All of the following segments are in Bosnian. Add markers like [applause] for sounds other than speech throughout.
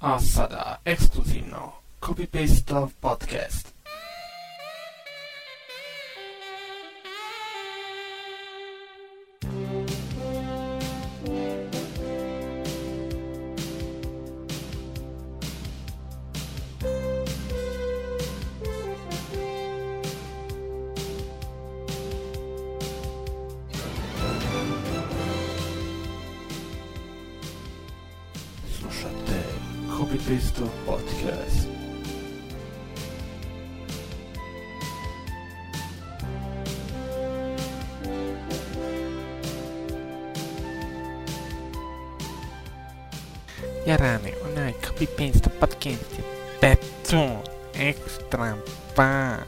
Asada Exclusivno Copy Paste of Podcast. Subtexto Podcast. Yarane, unai, copy paste, podcast, betum, extra, pá.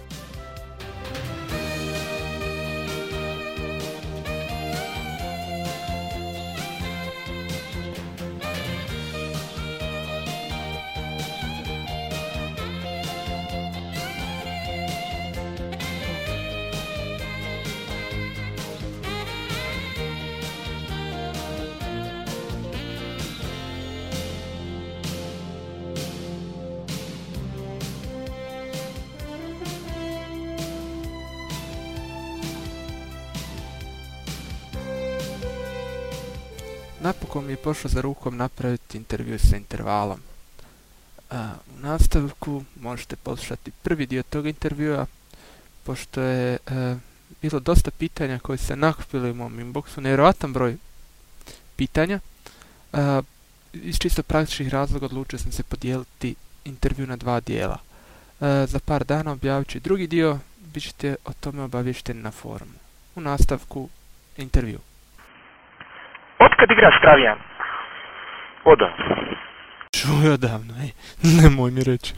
Napokon mi je pošlo za rukom napraviti intervju sa intervalom. A, u nastavku možete poslušati prvi dio tog intervjua, pošto je e, bilo dosta pitanja koji se nakupili u mom inboxu, nevjerovatan broj pitanja. A, iz čisto praktičnih razloga odlučio sam se podijeliti intervju na dva dijela. E, za par dana objavit ću drugi dio, bit ćete o tome obavješteni na forumu. U nastavku intervju. Otkad igraš Travijan? Oda. Čuj odavno, ej, [laughs] nemoj mi reći.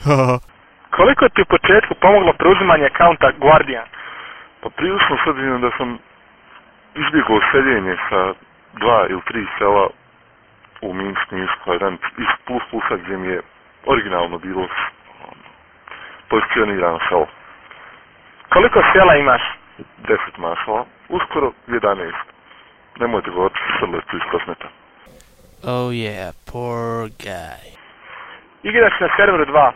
Koliko ti u početku pomoglo preuzimanje akaunta Guardian? Pa prilično s obzirom da sam izbjegao seljenje sa dva ili tri sela u Minsk, Minsk, Kvadrant, iz plus plusa gdje mi je originalno bilo ono, pozicionirano selo. Koliko sjela imaš? 10 mašala, uskoro 11. Nemojte govoriti srletu iz kosmeta. Oh yeah, poor guy. Igraš na serveru 2.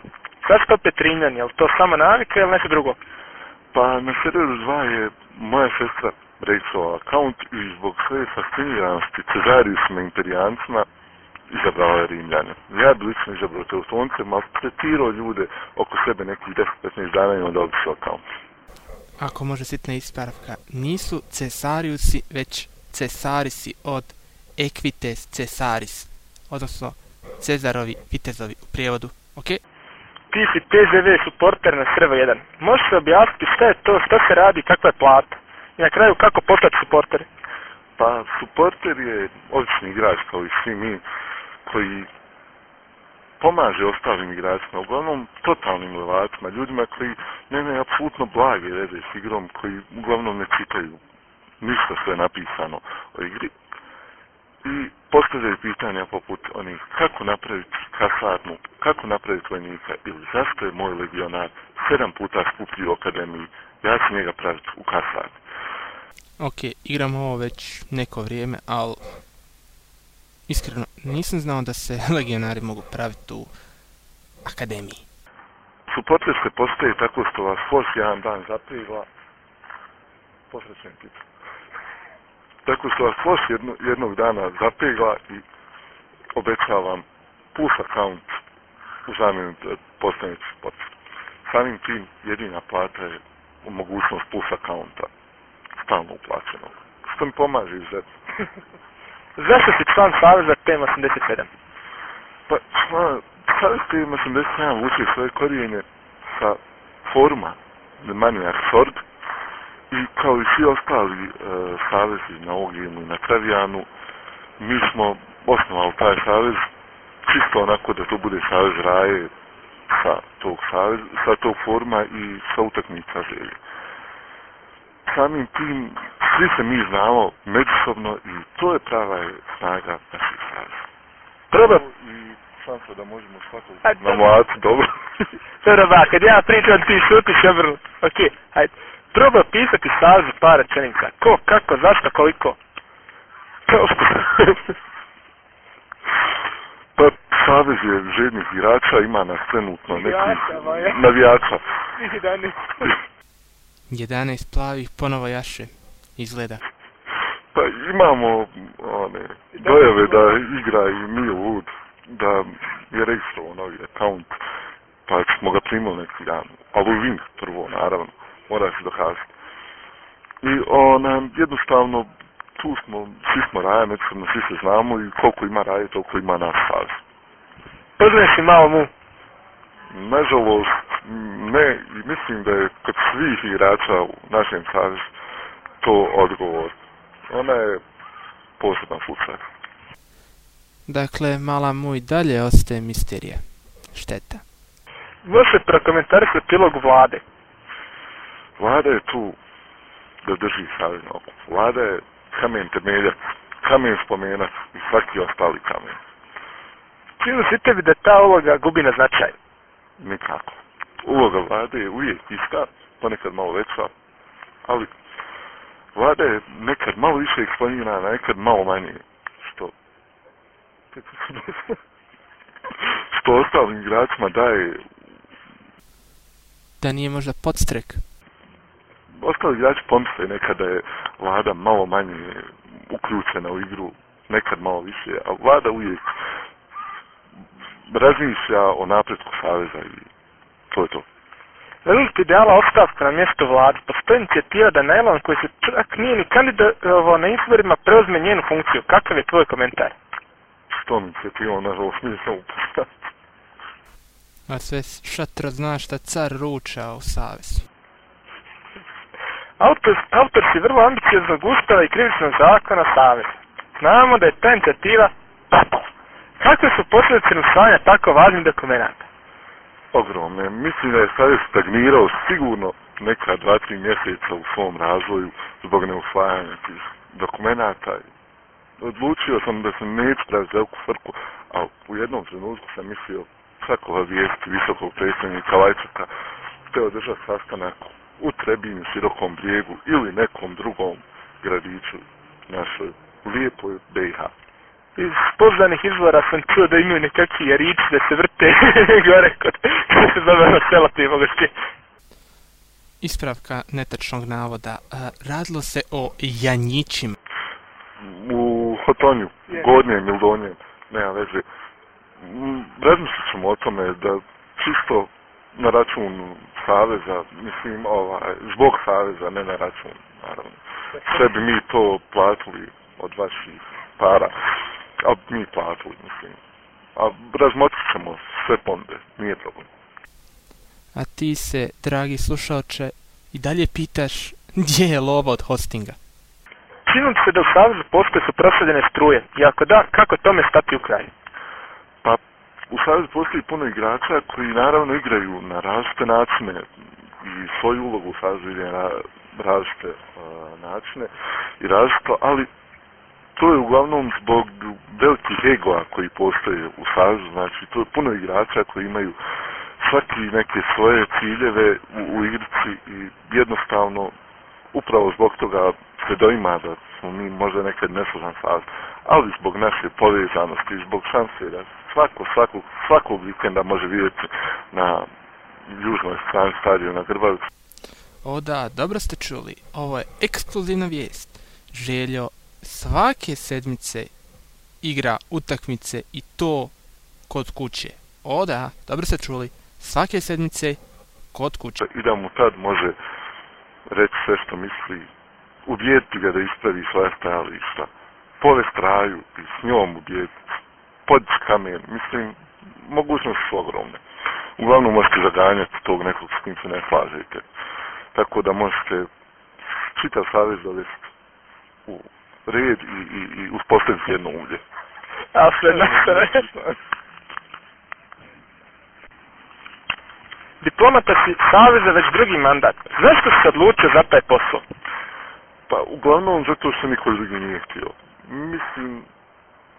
Sad ste opet Rimljani, je li to samo navika ili nešto drugo? Pa na serveru 2 je moja sestra Rachelova akaunt i zbog svoje fasciniranosti Cezariusima imperijancima izabrala je Rimljane. Ja bi lično izabrao Teutonce, maltretirao ljude oko sebe nekih 10-15 dana i onda odšao akaunt. Ako može sitna ispravka, nisu Cesariusi, već Cesarisi od Equites Cesaris, odnosno Cezarovi vitezovi u prijevodu, ok? Ti si PZV supporter na server 1. Možeš se objasniti šta je to, šta se radi, kakva je plata? I na kraju kako postati supporter? Pa, supporter je obični igrač kao i svi mi koji pomaže ostalim igračima, uglavnom totalnim levacima, ljudima koji nemaju apsolutno blage veze s igrom, koji uglavnom ne čitaju ništa što je napisano o igri. I postavljaju pitanja poput onih kako napraviti kasarnu, kako napraviti vojnika ili zašto je moj legionar sedam puta skuplji u akademiji, ja ću njega praviti u kasarni. Ok, igram ovo već neko vrijeme, ali iskreno nisam znao da se [laughs] legionari mogu praviti u akademiji. Supporter se postaje tako što vas Force jedan dan zapigla, posrećen pitu. Tako što vas Force jedno, jednog dana zapegla i obećava vam plus account u zamjenu da postanete supporter. Samim tim jedina plata je mogućnost plus accounta stalno uplaćenog. Što mi pomaže izuzetno. [laughs] Zašto si član Saveza TM87? Pa, član, Savez TM87 vuče svoje korijenje sa foruma The Maniac Sword i kao i svi ostali e, savezi na Ogijenu i na Travijanu, mi smo osnovali taj savez čisto onako da to bude savez raje sa tog savez, sa tog forma i sa utakmica želje. Samim tim, svi se mi znamo međusobno i to je prava je snaga naših saveza. Prvo, I šansa da možemo svakog A, na mlacu, dobro. dobro ba, kad ja pričam ti šutiš obrnu. Ok, hajde. Probaj pisati savezu par rečenica. Ko, kako, zašto, koliko? pa, Savez je žednih igrača, ima nas trenutno nekih Navijača, ma je. navijača. 11. 11 plavih ponovo jaše. Izgleda. Pa imamo one, dojave da igra i Mio Wood, da je registrovao novi account, pa smo ga primali neki dan. Ali u prvo, naravno, mora se dokazati. I ona, jednostavno, tu smo, svi smo raja, međusobno svi se znamo i koliko ima raje, toliko ima nas savez. Poznaš si malo mu. Nažalost, ne, i mislim da je kod svih igrača u našem savezu to odgovor. Ona je poseban slučaj. Dakle, mala moj dalje ostaje misterija. Šteta. Može prokomentarisati prilog vlade. Vlada je tu da drži savez na okupu. Vlada je kamen temeljac, kamen spomenac i svaki ostali kamen. Čini se tebi da ta uloga gubi na značaju. Nikako. Uloga vlade je uvijek ista, ponekad malo veća, ali vlada je nekad malo više eksponirana, nekad malo manje, što [laughs] što ostalim igračima daje Da nije možda podstrek. Ostali igrači pomisle nekada je vlada malo manje uključena u igru, nekad malo više, a vlada uvijek razmišlja o napretku saveza i to je to. Veliko ideala ostavka na mjesto vlade. Postoji inicijativa da Najlon koji se čak nije ni kandidovao na izborima preuzme njenu funkciju. Kakav je tvoj komentar? S tom inicijativom, nažalost, nisam upoznat. A sve šatra zna šta car ruča u savezu. Autor, autor si vrlo ambicioznog ustava i krivičnog zakona Saveza. Znamo da je ta inicijativa propala. Kakve su posljedice usvajanja tako važnih dokumenta? Ogromne. Mislim da je savez stagnirao sigurno neka dva, tri mjeseca u svom razvoju zbog neusvajanja tih dokumenta. Odlučio sam da se neću praviti u frku, a u jednom trenutku sam mislio svakova vijesti visokog predstavnika Lajčaka te održati sastanak u Trebinju, Širokom brijegu ili nekom drugom gradiću našoj lijepoj BiH. Iz pozdanih izvora sam čuo da imaju nekakvi jarići da se vrte [laughs] gore kod kada se zove ono selo ti mogu Ispravka netačnog navoda. A, radilo se o janjićima. U Hotonju, Je. Gornjem ili Donjem, nema veze. Razmislit ćemo o tome da čisto na račun Saveza, mislim, ovaj, zbog Saveza, ne na račun, naravno. Sve bi mi to platili od vaših para, a mi platili, mislim. A razmotrit ćemo sve ponde, nije problem. A ti se, dragi slušalče, i dalje pitaš gdje je lova od hostinga. Čini li se da u Savezu postoje su prosvedene struje? I ako da, kako tome stati u kraj? U Savezu postoji puno igrača koji naravno igraju na različite načine i svoju ulogu u Savezu ide na različite uh, načine i različito, ali to je uglavnom zbog velikih egoa koji postoje u Savezu, znači to je puno igrača koji imaju svaki neke svoje ciljeve u, u igrici i jednostavno upravo zbog toga se doima da smo mi možda nekad nesložan savez, ali zbog naše povezanosti i zbog šanse da svako, svakog, svakog vikenda može vidjeti na južnoj strani stadiona Grbavica. O da, dobro ste čuli. Ovo je ekskluzivna vijest. Željo svake sedmice igra utakmice i to kod kuće. O da, dobro ste čuli. Svake sedmice kod kuće. i da mu tad može reći sve što misli, ubijediti ga da ispravi svoje stajališta, povest raju i s njom ubijediti, podići kamen, mislim, mogućnosti su ogromne. Uglavnom možete zaganjati tog nekog s kim se ne slažete. Tako da možete čitav savez dovesti u red i, i, i uspostaviti jedno ulje. A sve na sve. Diplomata si Saveza već drugi mandat. Zašto si se odlučio za taj posao? Pa, uglavnom zato što niko drugi nije htio. Mislim,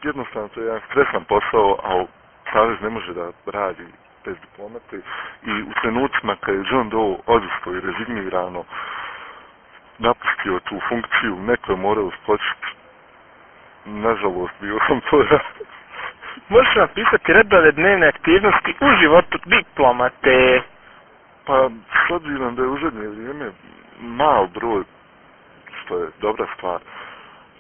jednostavno to je jedan stresan posao, a Savez ne može da radi bez diplomate. I u trenucima kad je John Doe odustao i rezignirano napustio tu funkciju, neko je morao skočiti. Nažalost, bio sam to ja. Možeš napisati redove dnevne aktivnosti u životu diplomate. Pa, s obzirom da je u zadnje vrijeme mal broj, što je dobra stvar,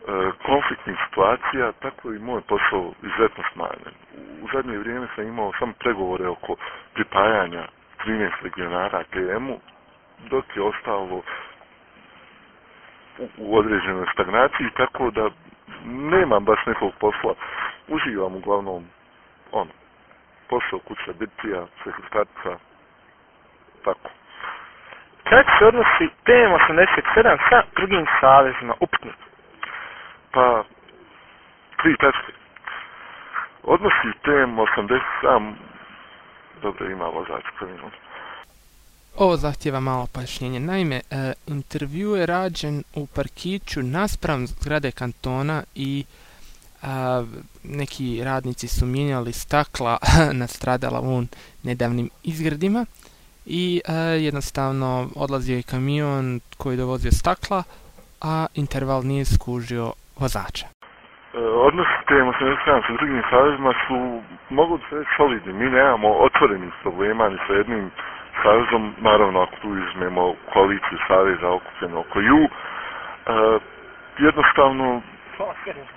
E, konfliktnih situacija, tako i moj posao izuzetno smanjen. U zadnje vrijeme sam imao samo pregovore oko pripajanja 13 legionara GM-u, dok je ostalo u određenoj stagnaciji, tako da nemam baš nekog posla. Uživam uglavnom ono, posao kuća bitija, sekretarca, tako. Kako se odnosi tema 87 sa drugim savezima, upitnik? Pa, tri tačke. Odnosi TM87, dobro ima vozač preminuo. Ovo zahtjeva malo pojašnjenje. Naime, e, intervju je rađen u parkiću naspram zgrade kantona i a, neki radnici su mijenjali stakla [laughs] na stradala nedavnim izgradima i a, jednostavno odlazio je kamion koji dovozio stakla, a interval nije skužio vozača. E, odnosi prema se sa drugim savezima su, mogu da se reći, solidni. Mi nemamo otvorenih problema ni sa jednim savezom, naravno ako tu izmemo koaliciju saveza okupljeno oko ju, e, jednostavno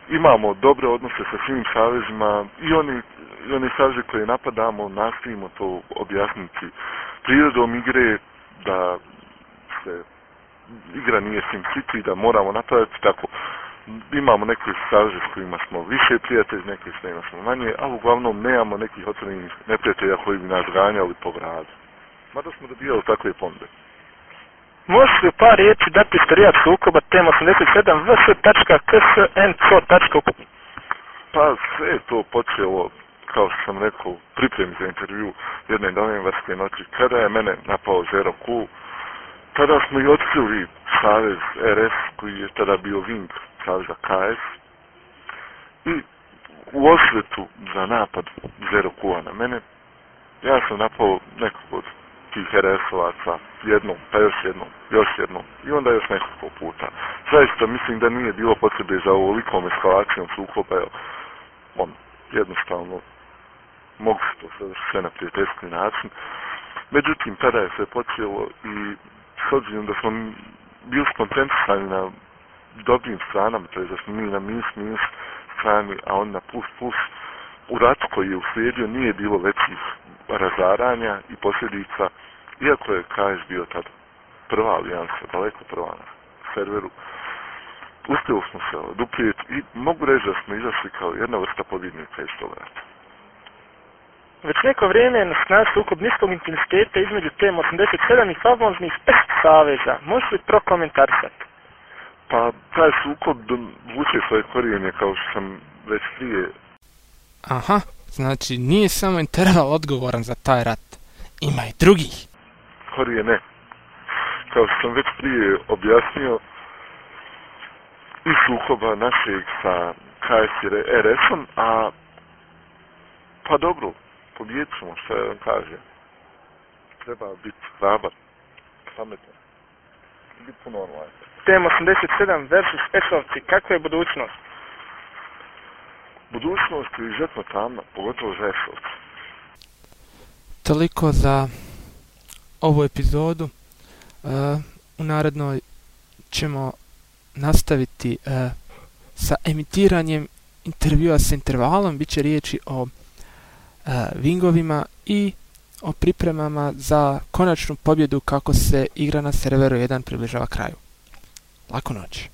imamo dobre odnose sa svim savezima i oni, i oni saveze koje napadamo, nastavimo to objasniti prirodom igre, da se igra nije sim city, da moramo napadati tako. Imamo neke saveze s kojima smo više prijatelji, neke s kojima smo manje, ali uglavnom nemamo nekih otvorenih neprijatelja koji bi nas ganjali po gradu mada smo dobijali takve ponde. Možeš li u par riječi dati istorijat sukoba tema 87 vs.ksnco.uk? Pa sve je to počelo, kao što sam rekao, pripremi za intervju jedne novinvarske noći, kada je mene napao Zero Q, tada smo i otkrili Savez RS, koji je tada bio Wing Saveza KS, i u osvetu za napad Zero na mene, ja sam napao nekog od tih RS-ovaca jednom, pa još jednom, još jednom i onda još nekoliko puta. Zaista mislim da nije bilo potrebe za ovolikom eskalacijom sukoba, jer on jednostavno mogu se to sve, sve na prijateljski način. Međutim, tada je sve počelo i s obzirom da smo bili skoncentrisani na dobrim stranama, to je da smo mi na minus minus strani, a on na plus plus, u ratu koji je uslijedio nije bilo većih razaranja i posljedica, iako je KS bio tad prva alijansa, daleko prva na serveru, uspjeli smo se oduprijeti i mogu reći da smo izašli kao jedna vrsta pobjednika iz toga rata. Već neko vrijeme je na snazi sukob niskog intensiteta između tem 87 i famoznih 5 saveza. Možeš li prokomentarisati? Pa, taj sukob vuče svoje korijenje, kao što sam već prije Aha, znači nije samo interval odgovoran za taj rat. Ima i drugih. Korije ne. Kao što sam već prije objasnio, i sukoba našeg sa KS i RS-om, a pa dobro, pobjedit ćemo, što je on kaže. Treba biti hrabar, pametan, biti puno online. TM87 versus S-ovci, kakva je budućnost? budućnost je izuzetno tamna, pogotovo za Esovce. Toliko za ovu epizodu. Uh, u narednoj ćemo nastaviti uh, sa emitiranjem intervjua sa intervalom. Biće riječi o uh, wingovima i o pripremama za konačnu pobjedu kako se igra na serveru 1 približava kraju. Lakonoć.